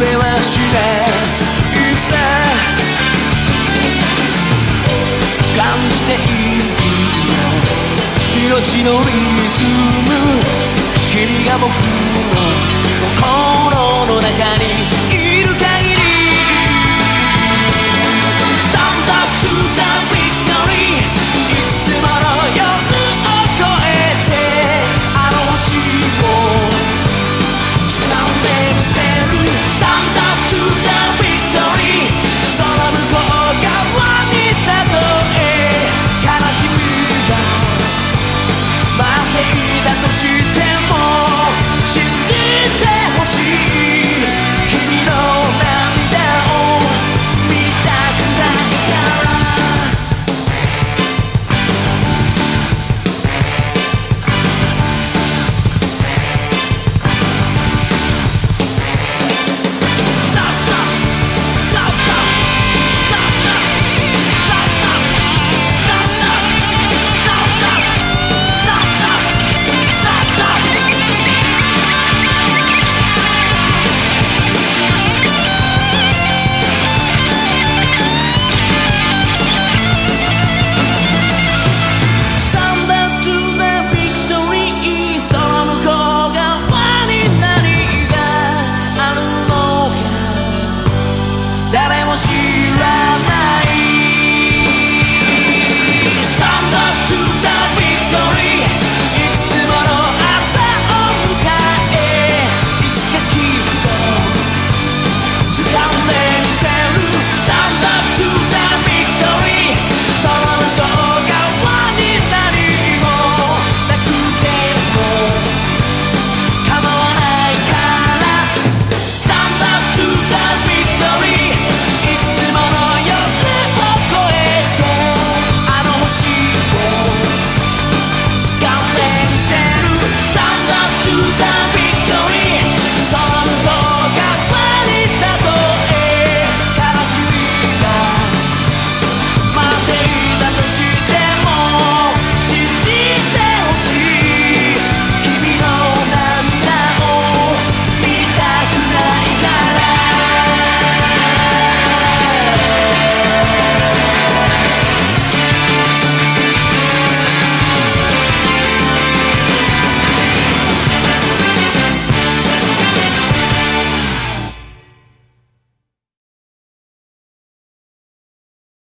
れはしない。さ。感じている命のリズム。君が僕の was you.